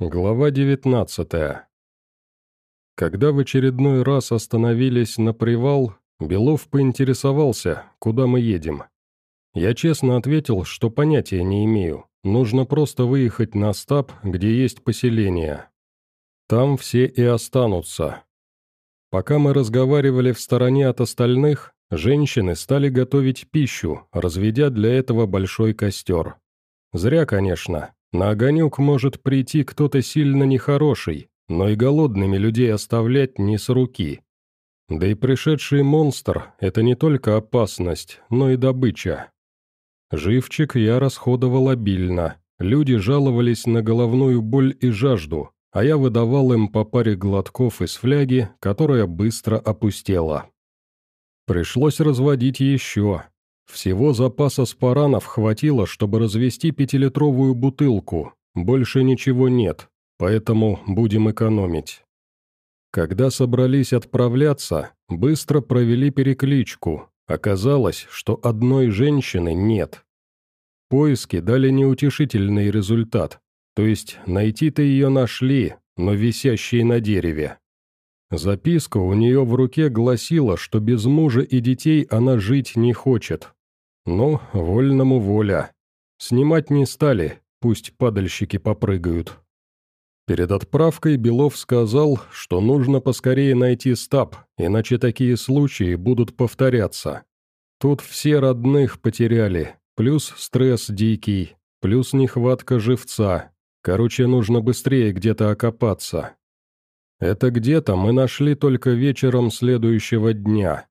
Глава 19 Когда в очередной раз остановились на привал, Белов поинтересовался, куда мы едем. Я честно ответил, что понятия не имею, нужно просто выехать на стаб, где есть поселение. Там все и останутся. Пока мы разговаривали в стороне от остальных, женщины стали готовить пищу, разведя для этого большой костер. Зря, конечно, на огонек может прийти кто-то сильно нехороший, но и голодными людей оставлять не с руки. Да и пришедший монстр – это не только опасность, но и добыча. Живчик я расходовал обильно, люди жаловались на головную боль и жажду, а я выдавал им по паре глотков из фляги, которая быстро опустела. Пришлось разводить еще, всего запаса спаранов хватило, чтобы развести пятилитровую бутылку, больше ничего нет, поэтому будем экономить. Когда собрались отправляться, быстро провели перекличку. Оказалось, что одной женщины нет. Поиски дали неутешительный результат, то есть найти-то ее нашли, но висящей на дереве. Записка у нее в руке гласила, что без мужа и детей она жить не хочет, ну, вольному воля. Снимать не стали, пусть падальщики попрыгают. Перед отправкой Белов сказал, что нужно поскорее найти стаб, иначе такие случаи будут повторяться. Тут все родных потеряли, плюс стресс дикий, плюс нехватка живца. Короче, нужно быстрее где-то окопаться. Это где-то мы нашли только вечером следующего дня.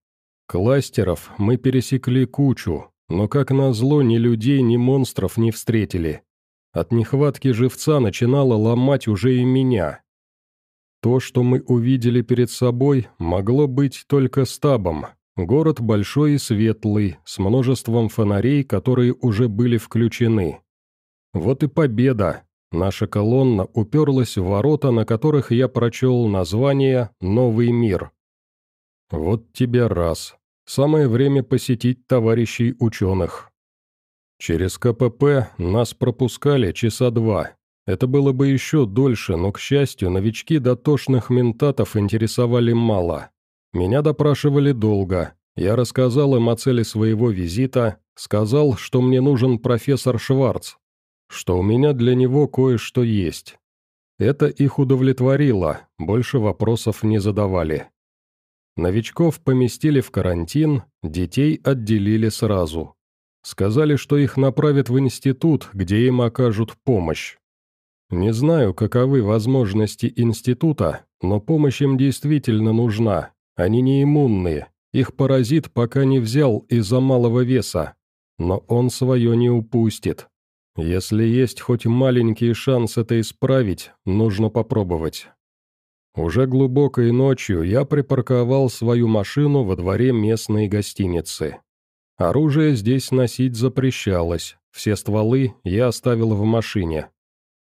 Кластеров мы пересекли кучу, но, как назло, ни людей, ни монстров не встретили. От нехватки живца начинало ломать уже и меня. То, что мы увидели перед собой, могло быть только стабом. Город большой и светлый, с множеством фонарей, которые уже были включены. Вот и победа. Наша колонна уперлась в ворота, на которых я прочел название «Новый мир». Вот тебе раз. Самое время посетить товарищей ученых. Через КПП нас пропускали часа два. Это было бы еще дольше, но, к счастью, новички дотошных ментатов интересовали мало. Меня допрашивали долго. Я рассказал им о цели своего визита, сказал, что мне нужен профессор Шварц, что у меня для него кое-что есть. Это их удовлетворило, больше вопросов не задавали. Новичков поместили в карантин, детей отделили сразу. Сказали, что их направят в институт, где им окажут помощь. Не знаю, каковы возможности института, но помощь им действительно нужна. Они не иммунные, их паразит пока не взял из-за малого веса. Но он свое не упустит. Если есть хоть маленький шанс это исправить, нужно попробовать. Уже глубокой ночью я припарковал свою машину во дворе местной гостиницы. Оружие здесь носить запрещалось, все стволы я оставил в машине.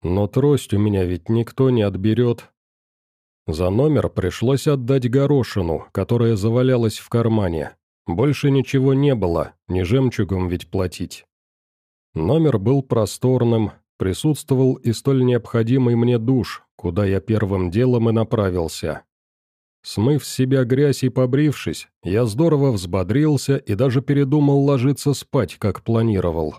Но трость у меня ведь никто не отберет. За номер пришлось отдать горошину, которая завалялась в кармане. Больше ничего не было, не жемчугом ведь платить. Номер был просторным, присутствовал и столь необходимый мне душ, куда я первым делом и направился. Смыв с себя грязь и побрившись, я здорово взбодрился и даже передумал ложиться спать, как планировал.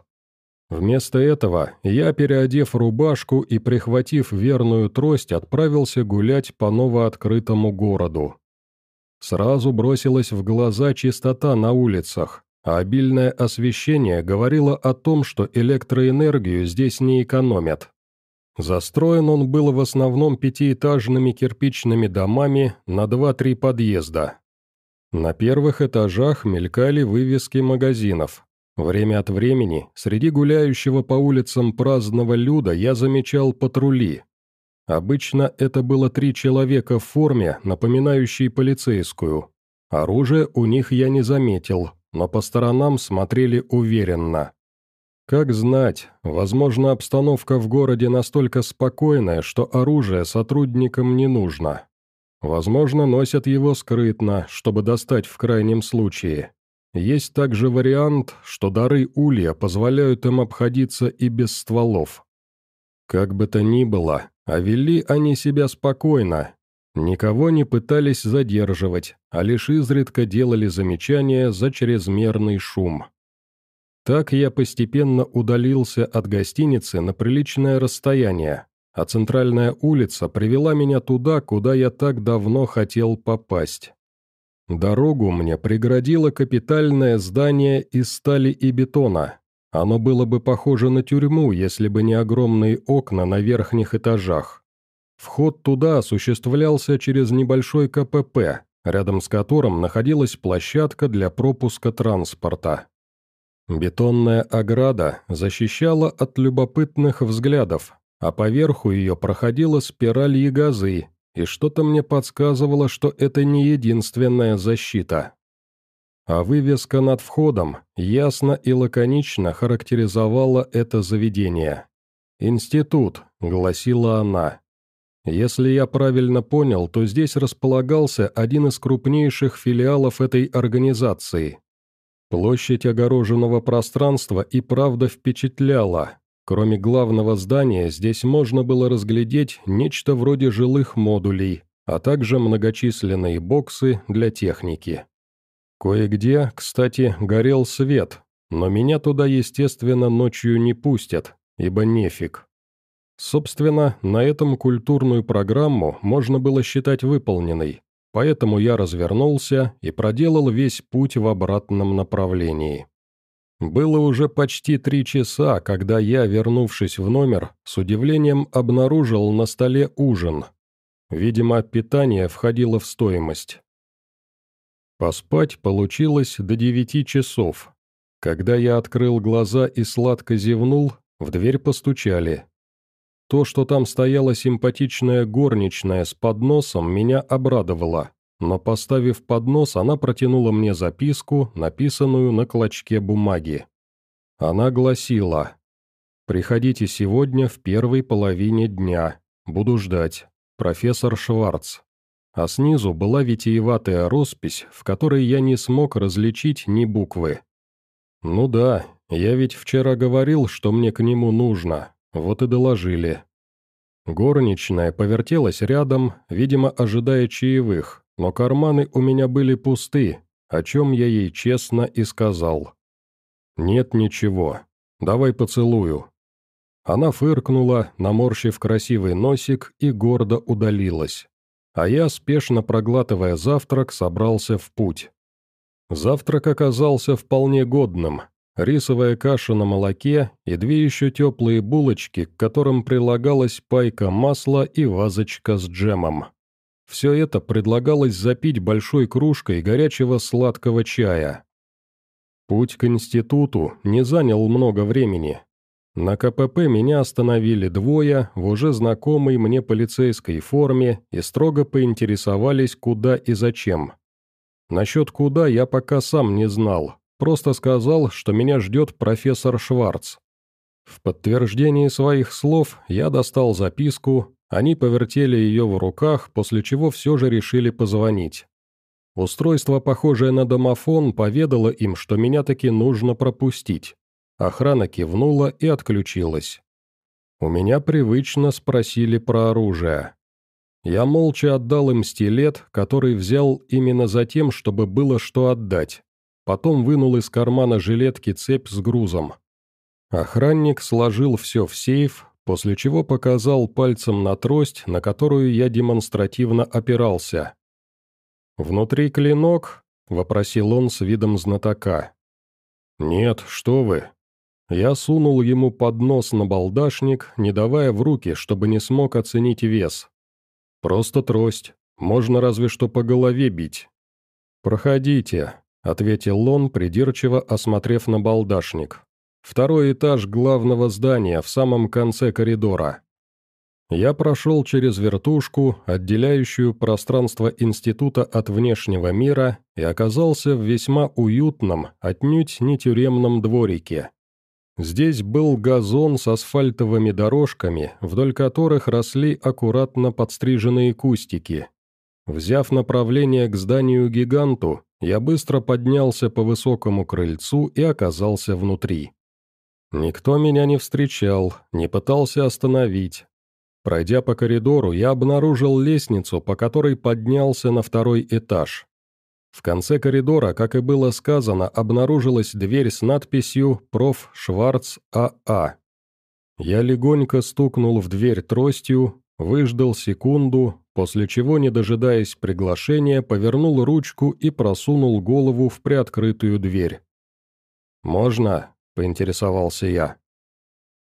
Вместо этого я, переодев рубашку и прихватив верную трость, отправился гулять по новооткрытому городу. Сразу бросилась в глаза чистота на улицах, а обильное освещение говорило о том, что электроэнергию здесь не экономят. Застроен он был в основном пятиэтажными кирпичными домами на два-три подъезда. На первых этажах мелькали вывески магазинов. Время от времени среди гуляющего по улицам праздного люда я замечал патрули. Обычно это было три человека в форме, напоминающей полицейскую. Оружия у них я не заметил, но по сторонам смотрели уверенно. Как знать, возможно, обстановка в городе настолько спокойная, что оружие сотрудникам не нужно. Возможно, носят его скрытно, чтобы достать в крайнем случае. Есть также вариант, что дары Улья позволяют им обходиться и без стволов. Как бы то ни было, а вели они себя спокойно. Никого не пытались задерживать, а лишь изредка делали замечания за чрезмерный шум. Так я постепенно удалился от гостиницы на приличное расстояние, а центральная улица привела меня туда, куда я так давно хотел попасть. Дорогу мне преградило капитальное здание из стали и бетона. Оно было бы похоже на тюрьму, если бы не огромные окна на верхних этажах. Вход туда осуществлялся через небольшой КПП, рядом с которым находилась площадка для пропуска транспорта. Бетонная ограда защищала от любопытных взглядов, а поверху ее проходила спираль ягозы, и что-то мне подсказывало, что это не единственная защита. А вывеска над входом ясно и лаконично характеризовала это заведение. «Институт», — гласила она. Если я правильно понял, то здесь располагался один из крупнейших филиалов этой организации. Площадь огороженного пространства и правда впечатляла. Кроме главного здания, здесь можно было разглядеть нечто вроде жилых модулей, а также многочисленные боксы для техники. Кое-где, кстати, горел свет, но меня туда, естественно, ночью не пустят, ибо нефиг. Собственно, на этом культурную программу можно было считать выполненной, поэтому я развернулся и проделал весь путь в обратном направлении. Было уже почти три часа, когда я, вернувшись в номер, с удивлением обнаружил на столе ужин. Видимо, питание входило в стоимость. Поспать получилось до девяти часов. Когда я открыл глаза и сладко зевнул, в дверь постучали. То, что там стояла симпатичная горничная с подносом, меня обрадовало, но поставив поднос, она протянула мне записку, написанную на клочке бумаги. Она гласила «Приходите сегодня в первой половине дня. Буду ждать. Профессор Шварц». А снизу была витиеватая роспись, в которой я не смог различить ни буквы. «Ну да, я ведь вчера говорил, что мне к нему нужно, вот и доложили. Горничная повертелась рядом, видимо, ожидая чаевых, но карманы у меня были пусты, о чем я ей честно и сказал. «Нет ничего. Давай поцелую». Она фыркнула, наморщив красивый носик, и гордо удалилась. А я, спешно проглатывая завтрак, собрался в путь. Завтрак оказался вполне годным, рисовая каша на молоке и две еще теплые булочки, к которым прилагалась пайка масла и вазочка с джемом. Все это предлагалось запить большой кружкой горячего сладкого чая. Путь к институту не занял много времени. На КПП меня остановили двое в уже знакомой мне полицейской форме и строго поинтересовались, куда и зачем. Насчет куда я пока сам не знал, Просто сказал, что меня ждет профессор Шварц. В подтверждении своих слов я достал записку, они повертели ее в руках, после чего все же решили позвонить. Устройство, похожее на домофон, поведало им, что меня таки нужно пропустить. Охрана кивнула и отключилась. У меня привычно спросили про оружие. Я молча отдал им стилет, который взял именно за тем, чтобы было что отдать. Потом вынул из кармана жилетки цепь с грузом. Охранник сложил все в сейф, после чего показал пальцем на трость, на которую я демонстративно опирался. «Внутри клинок?» — вопросил он с видом знатока. «Нет, что вы». Я сунул ему под нос на балдашник, не давая в руки, чтобы не смог оценить вес. «Просто трость. Можно разве что по голове бить». «Проходите», ответил он, придирчиво осмотрев на балдашник. «Второй этаж главного здания, в самом конце коридора». Я прошел через вертушку, отделяющую пространство института от внешнего мира, и оказался в весьма уютном, отнюдь не тюремном дворике. Здесь был газон с асфальтовыми дорожками, вдоль которых росли аккуратно подстриженные кустики. Взяв направление к зданию-гиганту, я быстро поднялся по высокому крыльцу и оказался внутри. Никто меня не встречал, не пытался остановить. Пройдя по коридору, я обнаружил лестницу, по которой поднялся на второй этаж. В конце коридора, как и было сказано, обнаружилась дверь с надписью «Проф. Шварц А.А». Я легонько стукнул в дверь тростью, выждал секунду, после чего, не дожидаясь приглашения, повернул ручку и просунул голову в приоткрытую дверь. «Можно?» — поинтересовался я.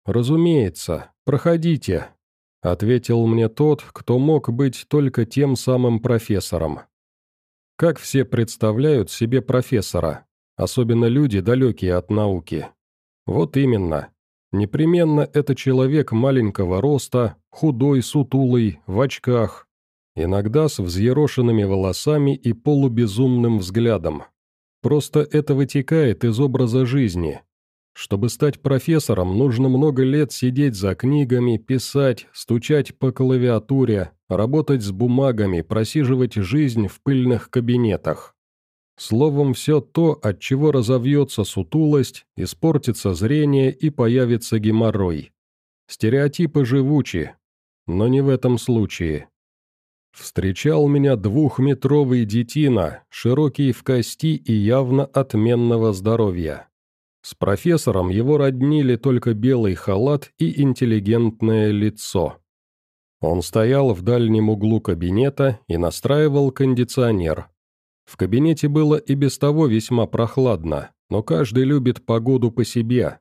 «Разумеется, проходите», — ответил мне тот, кто мог быть только тем самым профессором. Как все представляют себе профессора, особенно люди, далекие от науки? Вот именно. Непременно это человек маленького роста, худой, сутулый, в очках, иногда с взъерошенными волосами и полубезумным взглядом. Просто это вытекает из образа жизни. Чтобы стать профессором, нужно много лет сидеть за книгами, писать, стучать по клавиатуре, работать с бумагами, просиживать жизнь в пыльных кабинетах. Словом, все то, от чего разовьется сутулость, испортится зрение и появится геморрой. Стереотипы живучи, но не в этом случае. Встречал меня двухметровый детина, широкий в кости и явно отменного здоровья. С профессором его роднили только белый халат и интеллигентное лицо. Он стоял в дальнем углу кабинета и настраивал кондиционер. В кабинете было и без того весьма прохладно, но каждый любит погоду по себе.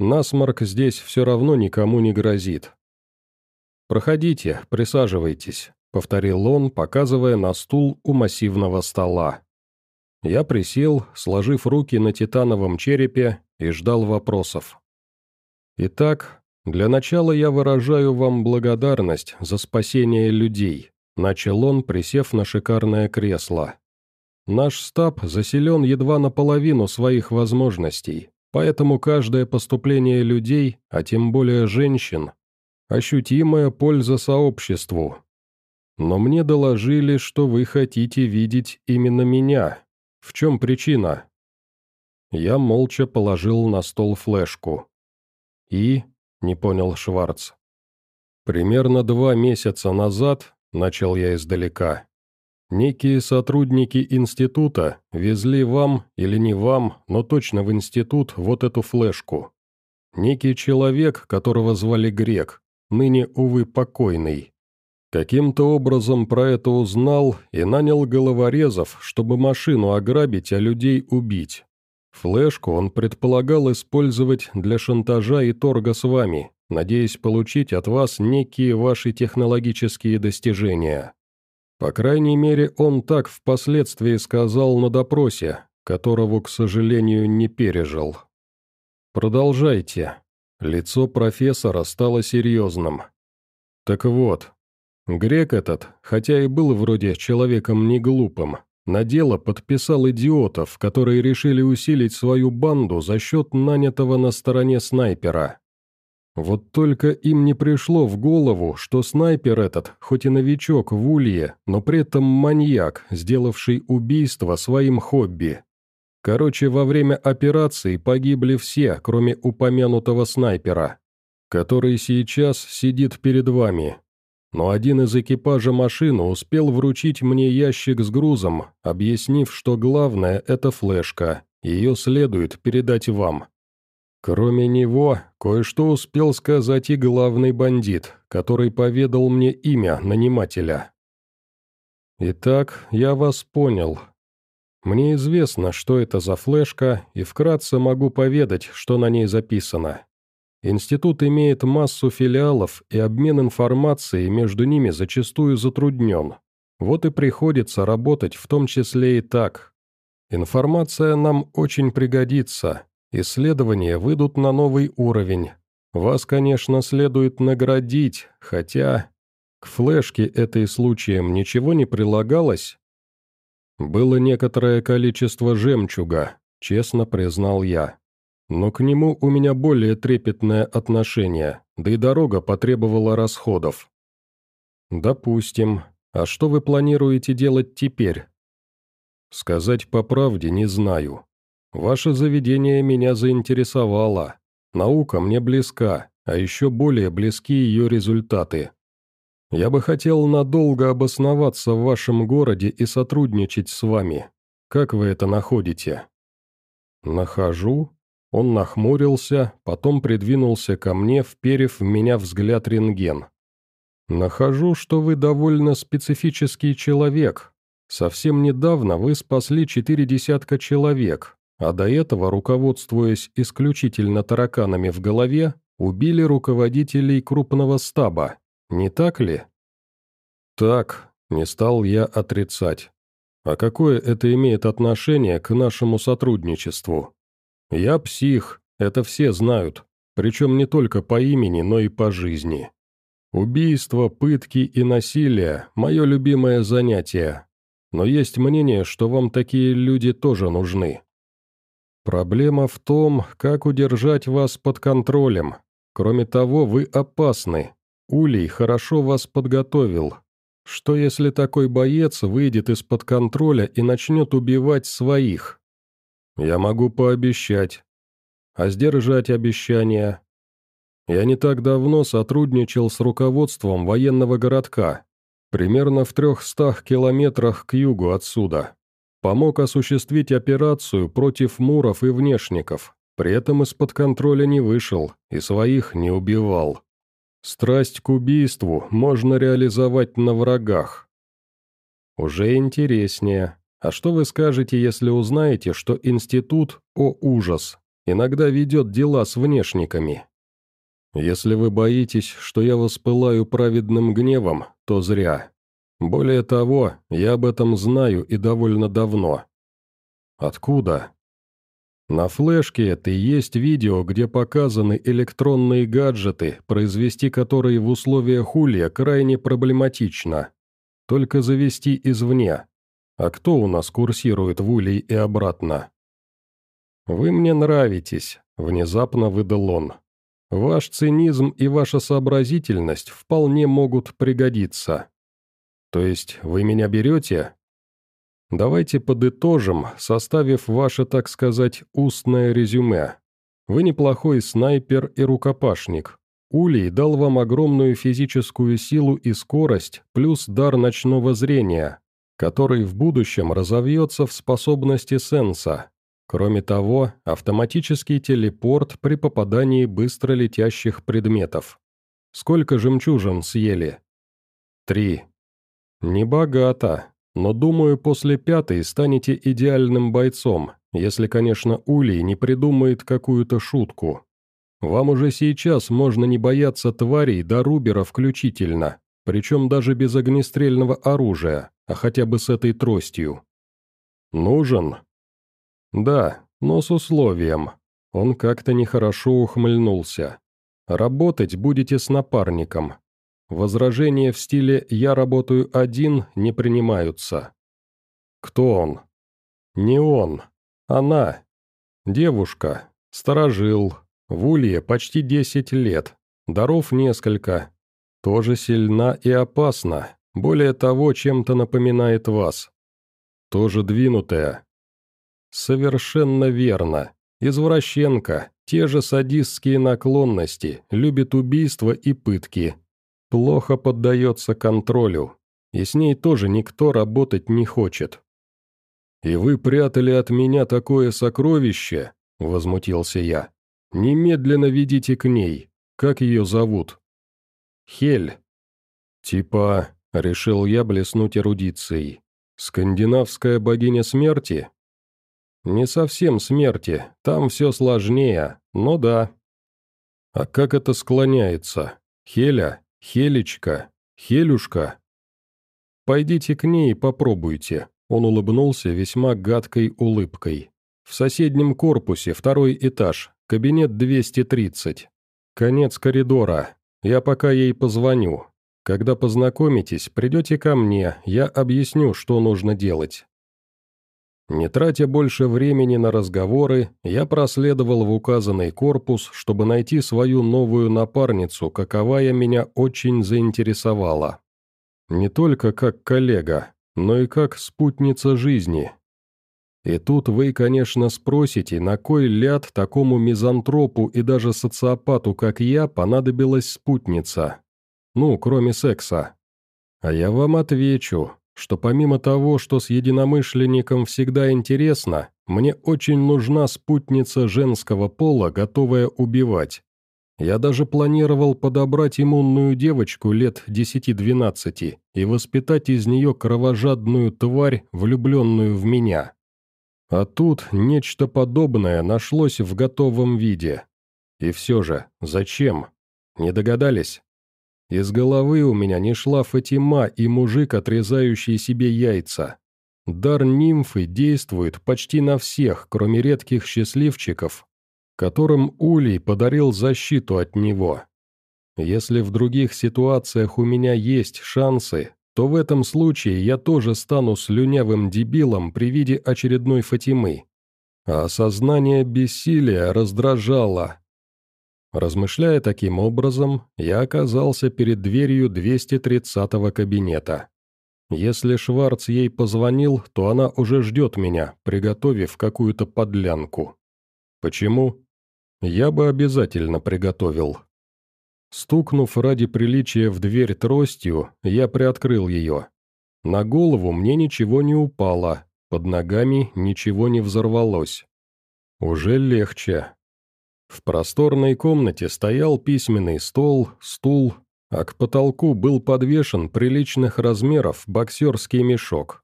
Насморк здесь все равно никому не грозит. «Проходите, присаживайтесь», повторил он, показывая на стул у массивного стола. Я присел, сложив руки на титановом черепе, и ждал вопросов. «Итак, для начала я выражаю вам благодарность за спасение людей», начал он, присев на шикарное кресло. «Наш стаб заселен едва наполовину своих возможностей, поэтому каждое поступление людей, а тем более женщин, ощутимая польза сообществу, но мне доложили, что вы хотите видеть именно меня. В чем причина?» Я молча положил на стол флешку. «И?» — не понял Шварц. «Примерно два месяца назад», — начал я издалека, «некие сотрудники института везли вам, или не вам, но точно в институт, вот эту флешку. Некий человек, которого звали Грек, ныне, увы, покойный, Каким-то образом про это узнал и нанял головорезов, чтобы машину ограбить, а людей убить. Флешку он предполагал использовать для шантажа и торга с вами, надеясь получить от вас некие ваши технологические достижения. По крайней мере, он так впоследствии сказал на допросе, которого, к сожалению, не пережил. Продолжайте. Лицо профессора стало серьезным. Так вот, Грек этот, хотя и был вроде человеком не глупым, на дело подписал идиотов, которые решили усилить свою банду за счет нанятого на стороне снайпера. Вот только им не пришло в голову, что снайпер этот, хоть и новичок в улье, но при этом маньяк, сделавший убийство своим хобби. Короче, во время операции погибли все, кроме упомянутого снайпера, который сейчас сидит перед вами, но один из экипажа машины успел вручить мне ящик с грузом, объяснив, что главное – это флешка, ее следует передать вам. Кроме него, кое-что успел сказать и главный бандит, который поведал мне имя нанимателя. Итак, я вас понял. Мне известно, что это за флешка, и вкратце могу поведать, что на ней записано. Институт имеет массу филиалов, и обмен информацией между ними зачастую затруднен. Вот и приходится работать в том числе и так. Информация нам очень пригодится. Исследования выйдут на новый уровень. Вас, конечно, следует наградить, хотя... К флешке этой случаем ничего не прилагалось? Было некоторое количество жемчуга, честно признал я. Но к нему у меня более трепетное отношение, да и дорога потребовала расходов. Допустим. А что вы планируете делать теперь? Сказать по правде не знаю. Ваше заведение меня заинтересовало. Наука мне близка, а еще более близки ее результаты. Я бы хотел надолго обосноваться в вашем городе и сотрудничать с вами. Как вы это находите?» «Нахожу?» Он нахмурился, потом придвинулся ко мне, вперев в меня взгляд рентген. «Нахожу, что вы довольно специфический человек. Совсем недавно вы спасли четыре десятка человек, а до этого, руководствуясь исключительно тараканами в голове, убили руководителей крупного стаба. Не так ли?» «Так», — не стал я отрицать. «А какое это имеет отношение к нашему сотрудничеству?» «Я псих, это все знают, причем не только по имени, но и по жизни. Убийство, пытки и насилие – мое любимое занятие. Но есть мнение, что вам такие люди тоже нужны. Проблема в том, как удержать вас под контролем. Кроме того, вы опасны. Улей хорошо вас подготовил. Что если такой боец выйдет из-под контроля и начнет убивать своих? Я могу пообещать. А сдержать обещания? Я не так давно сотрудничал с руководством военного городка, примерно в трехстах километрах к югу отсюда. Помог осуществить операцию против муров и внешников, при этом из-под контроля не вышел и своих не убивал. Страсть к убийству можно реализовать на врагах. Уже интереснее. А что вы скажете, если узнаете, что институт, о ужас, иногда ведет дела с внешниками? Если вы боитесь, что я воспылаю праведным гневом, то зря. Более того, я об этом знаю и довольно давно. Откуда? На флешке это и есть видео, где показаны электронные гаджеты, произвести которые в условиях улья крайне проблематично. Только завести извне. А кто у нас курсирует в Улей и обратно?» «Вы мне нравитесь», — внезапно выдал он. «Ваш цинизм и ваша сообразительность вполне могут пригодиться. То есть вы меня берете?» «Давайте подытожим, составив ваше, так сказать, устное резюме. Вы неплохой снайпер и рукопашник. Улей дал вам огромную физическую силу и скорость, плюс дар ночного зрения, который в будущем разовьется в способности сенса. Кроме того, автоматический телепорт при попадании быстро летящих предметов. Сколько жемчужин съели? Три. Небогато, но думаю, после пятой станете идеальным бойцом, если, конечно, Улей не придумает какую-то шутку. Вам уже сейчас можно не бояться тварей до Рубера включительно, причем даже без огнестрельного оружия а хотя бы с этой тростью. «Нужен?» «Да, но с условием». Он как-то нехорошо ухмыльнулся. «Работать будете с напарником. Возражения в стиле «я работаю один» не принимаются». «Кто он?» «Не он. Она. Девушка. Сторожил. В улье почти десять лет. Даров несколько. Тоже сильна и опасна. Более того, чем-то напоминает вас. Тоже двинутая. Совершенно верно. Извращенка, те же садистские наклонности, любит убийства и пытки. Плохо поддается контролю. И с ней тоже никто работать не хочет. «И вы прятали от меня такое сокровище?» – возмутился я. «Немедленно ведите к ней. Как ее зовут?» «Хель». «Типа Решил я блеснуть эрудицией. Скандинавская богиня смерти? Не совсем смерти, там все сложнее, но да. А как это склоняется? Хеля? Хелечка? Хелюшка? Пойдите к ней и попробуйте. Он улыбнулся весьма гадкой улыбкой. В соседнем корпусе, второй этаж, кабинет 230. Конец коридора. Я пока ей позвоню, когда познакомитесь, придете ко мне, я объясню, что нужно делать». Не тратя больше времени на разговоры, я проследовал в указанный корпус, чтобы найти свою новую напарницу, каковая меня очень заинтересовала. Не только как коллега, но и как спутница жизни. И тут вы, конечно, спросите, на кой ляд такому мизантропу и даже социопату, как я, понадобилась спутница. Ну, кроме секса. А я вам отвечу, что помимо того, что с единомышленником всегда интересно, мне очень нужна спутница женского пола, готовая убивать. Я даже планировал подобрать иммунную девочку лет 10-12 и воспитать из нее кровожадную тварь, влюбленную в меня. А тут нечто подобное нашлось в готовом виде. И все же, зачем? Не догадались? Из головы у меня не шла Фатима и мужик, отрезающий себе яйца. Дар нимфы действует почти на всех, кроме редких счастливчиков, которым Улей подарил защиту от него. Если в других ситуациях у меня есть шансы, то в этом случае я тоже стану слюнявым дебилом при виде очередной Фатимы. А осознание бессилия раздражало. Размышляя таким образом, я оказался перед дверью 230-го кабинета. Если Шварц ей позвонил, то она уже ждет меня, приготовив какую-то подлянку. Почему? Я бы обязательно приготовил. Стукнув ради приличия в дверь тростью, я приоткрыл ее. На голову мне ничего не упало, под ногами ничего не взорвалось. Уже легче. В просторной комнате стоял письменный стол, стул, а к потолку был подвешен приличных размеров боксерский мешок.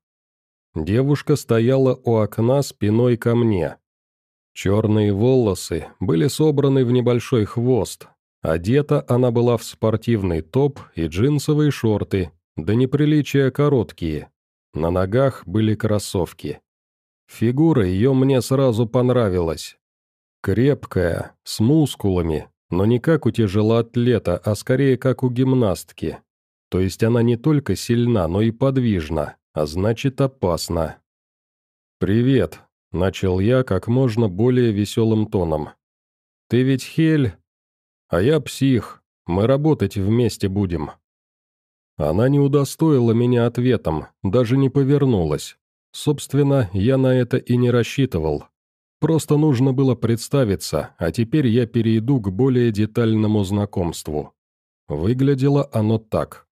Девушка стояла у окна спиной ко мне, Черные волосы были собраны в небольшой хвост. Одета она была в спортивный топ и джинсовые шорты, до неприличия короткие. На ногах были кроссовки. Фигура ее мне сразу понравилась. Крепкая, с мускулами, но не как у тяжелоатлета, а скорее как у гимнастки. То есть она не только сильна, но и подвижна, а значит опасна. «Привет», Начал я как можно более веселым тоном. «Ты ведь Хель, а я псих, мы работать вместе будем». Она не удостоила меня ответом, даже не повернулась. Собственно, я на это и не рассчитывал. Просто нужно было представиться, а теперь я перейду к более детальному знакомству. Выглядело оно так.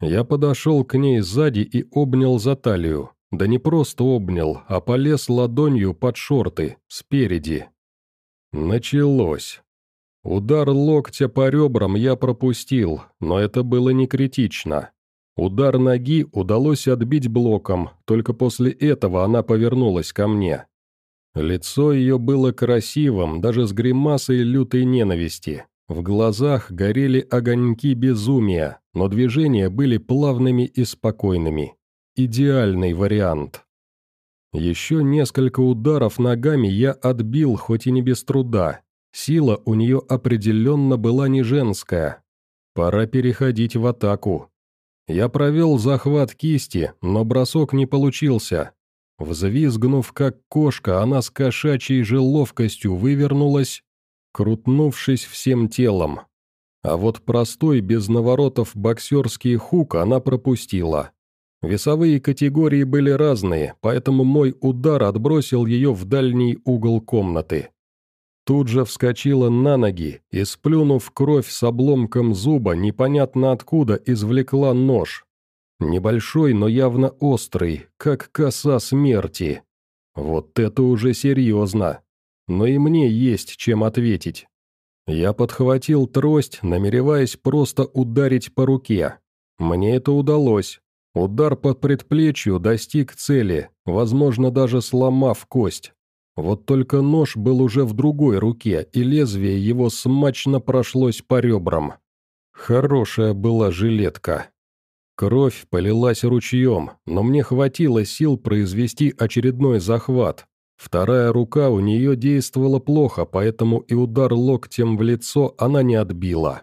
Я подошел к ней сзади и обнял за талию. Да не просто обнял, а полез ладонью под шорты, спереди. Началось. Удар локтя по ребрам я пропустил, но это было не критично. Удар ноги удалось отбить блоком, только после этого она повернулась ко мне. Лицо ее было красивым, даже с гримасой лютой ненависти. В глазах горели огоньки безумия, но движения были плавными и спокойными идеальный вариант. Еще несколько ударов ногами я отбил, хоть и не без труда. Сила у нее определенно была не женская. Пора переходить в атаку. Я провел захват кисти, но бросок не получился. Взвизгнув как кошка, она с кошачьей же ловкостью вывернулась, крутнувшись всем телом. А вот простой, без наворотов боксерский хук она пропустила. Весовые категории были разные, поэтому мой удар отбросил ее в дальний угол комнаты. Тут же вскочила на ноги и, сплюнув кровь с обломком зуба, непонятно откуда извлекла нож. Небольшой, но явно острый, как коса смерти. Вот это уже серьезно. Но и мне есть чем ответить. Я подхватил трость, намереваясь просто ударить по руке. Мне это удалось, Удар по предплечью достиг цели, возможно, даже сломав кость. Вот только нож был уже в другой руке, и лезвие его смачно прошлось по ребрам. Хорошая была жилетка. Кровь полилась ручьем, но мне хватило сил произвести очередной захват. Вторая рука у нее действовала плохо, поэтому и удар локтем в лицо она не отбила.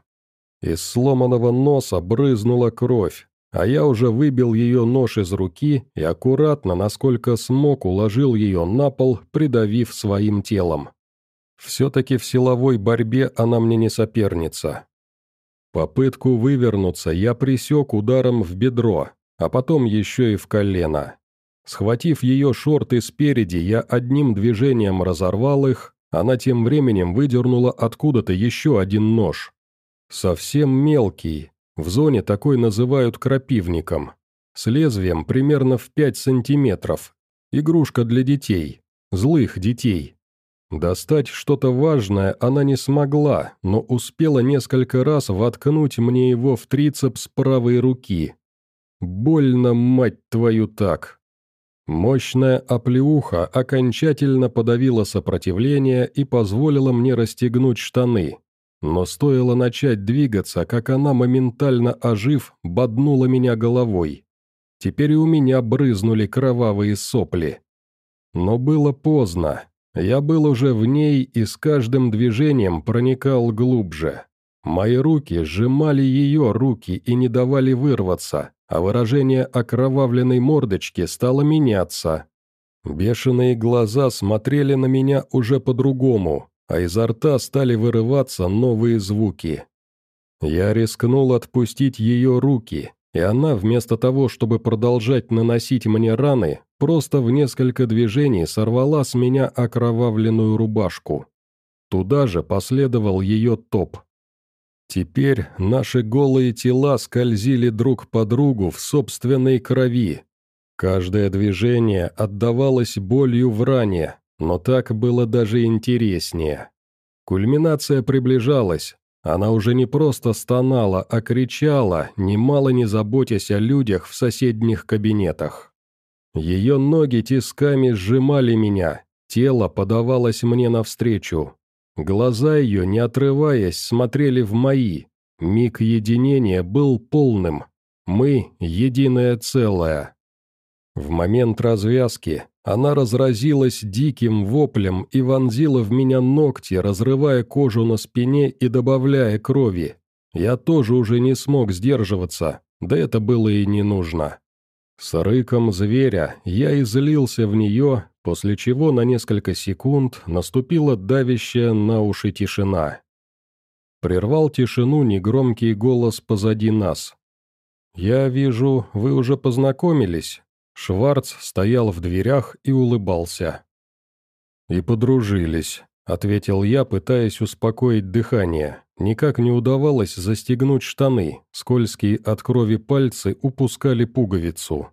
Из сломанного носа брызнула кровь, а я уже выбил ее нож из руки и аккуратно, насколько смог, уложил ее на пол, придавив своим телом. Все-таки в силовой борьбе она мне не соперница. Попытку вывернуться я присек ударом в бедро, а потом еще и в колено. Схватив ее шорты спереди, я одним движением разорвал их, она тем временем выдернула откуда-то еще один нож. Совсем мелкий, В зоне такой называют крапивником. С лезвием примерно в 5 сантиметров. Игрушка для детей. Злых детей. Достать что-то важное она не смогла, но успела несколько раз воткнуть мне его в трицепс правой руки. Больно, мать твою, так. Мощная оплеуха окончательно подавила сопротивление и позволила мне расстегнуть штаны. Но стоило начать двигаться, как она, моментально ожив, боднула меня головой. Теперь и у меня брызнули кровавые сопли. Но было поздно. Я был уже в ней и с каждым движением проникал глубже. Мои руки сжимали ее руки и не давали вырваться, а выражение окровавленной мордочки стало меняться. Бешеные глаза смотрели на меня уже по-другому, а изо рта стали вырываться новые звуки. Я рискнул отпустить ее руки, и она, вместо того, чтобы продолжать наносить мне раны, просто в несколько движений сорвала с меня окровавленную рубашку. Туда же последовал ее топ. Теперь наши голые тела скользили друг по другу в собственной крови. Каждое движение отдавалось болью в ране, но так было даже интереснее. Кульминация приближалась, она уже не просто стонала, а кричала, немало не заботясь о людях в соседних кабинетах. Ее ноги тисками сжимали меня, тело подавалось мне навстречу. Глаза ее, не отрываясь, смотрели в мои. Миг единения был полным. Мы — единое целое. В момент развязки она разразилась диким воплем и вонзила в меня ногти, разрывая кожу на спине и добавляя крови. Я тоже уже не смог сдерживаться, да это было и не нужно. С рыком зверя я излился в нее, после чего на несколько секунд наступила давящая на уши тишина. Прервал тишину негромкий голос позади нас. «Я вижу, вы уже познакомились?» Шварц стоял в дверях и улыбался. «И подружились», — ответил я, пытаясь успокоить дыхание. Никак не удавалось застегнуть штаны, скользкие от крови пальцы упускали пуговицу.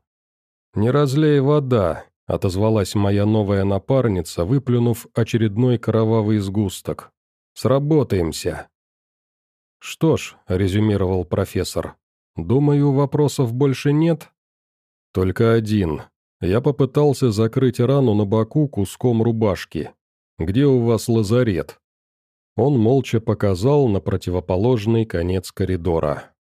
«Не разлей вода», — отозвалась моя новая напарница, выплюнув очередной кровавый сгусток. «Сработаемся». «Что ж», — резюмировал профессор, — «думаю, вопросов больше нет?» «Только один. Я попытался закрыть рану на боку куском рубашки. Где у вас лазарет?» Он молча показал на противоположный конец коридора.